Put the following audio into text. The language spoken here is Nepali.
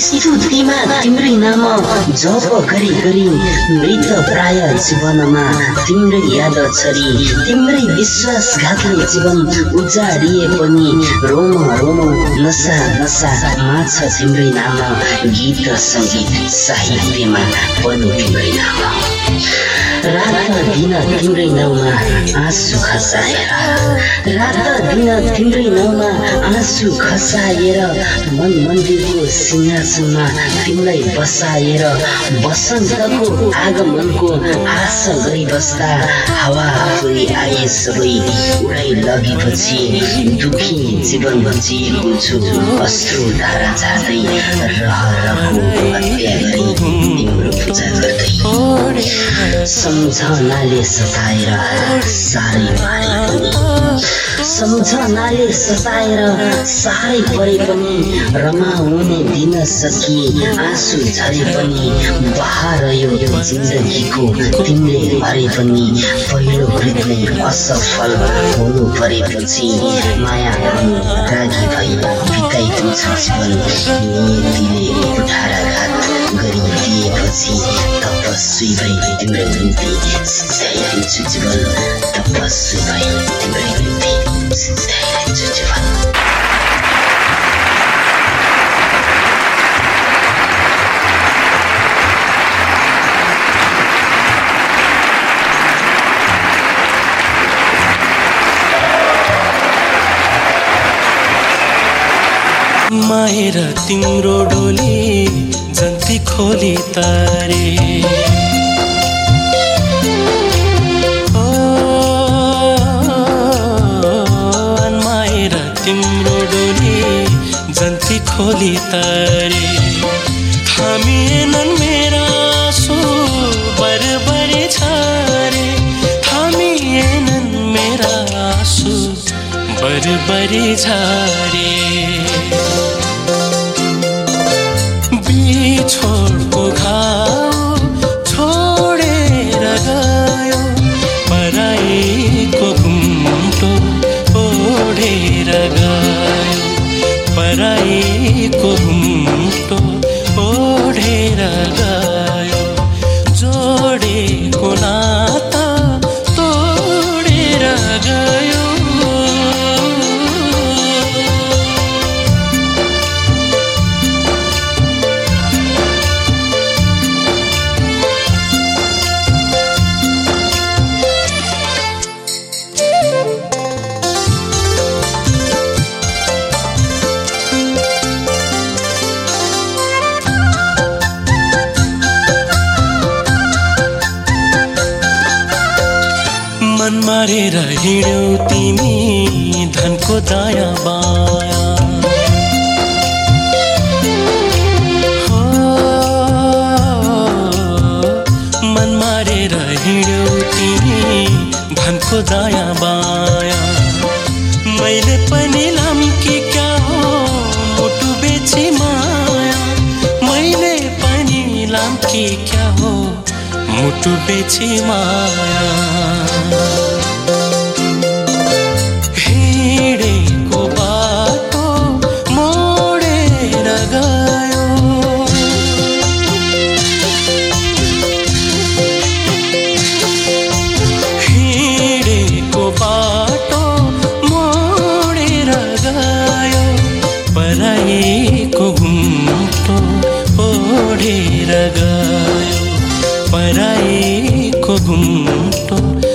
स्तुतिमा तिम्रै नाम जप गरी गरी मृत प्राय जीवनमा तिम्रै याद छरी तिम्रै विश्वासघातले जीवन उजाडिए पनि रोम रोम नसा नसा माछ तिम्रै नाम गीत सङ्गीत साहित्यमा पनि तिम्रै नाम रात दिन तिम्रै नाउँमा आँसु खसाएर रात दिन तिम्रै नाउँमा आँसु खसाएर मन मन्दिरको सिंहासनमा तिमीलाई बसाएर बसन्तको आगमनको आशा गरी बस्दा हावा आफै आए सबै उडाइ लगेपछि दुखी जीवन जिएको छु अश्रु धारा जाँदै रहरको सम्झनाले सताएर साह्रै सम्झनाले सताएर साह्रै परे पनि रमाउने दिन सकि आँसु झरे पनि बहार यो जिन्दगीको तिमीले भरे पनि पहिलो कृतले असफल हुनु परेपछि माया पनि रागी भई बिताइदिन्छ जीवन। नियतिले कुठाराघात गरिदिएपछि तपस्वी भई तिम्रो निम्ति जीवन। तपस्वी भई तिम्रो सिँचाइदिन्छु जीवन माएर तिम्रो डोली जन्ती खोली तारे। जन्ती खोली तारे। थामिएनन् मेरा आँसु बरबरी छारे थामिएनन् मेरा आँसु बरबरी झारे बिछोडको घाउ पराईको घुम्टो ओढेर गयो मन मारेर हिँड्यौ तिमी धनको दायाँ बायाँ। हो, मन मारेर हिँड्यौ तिमी धनको दायाँ बायाँ। मैले पनि लाम्की क्या हो मुटु बेची माया। मैले पनि लाम्की क्या हो मुटु बेची माया। घुम्टो ओढेर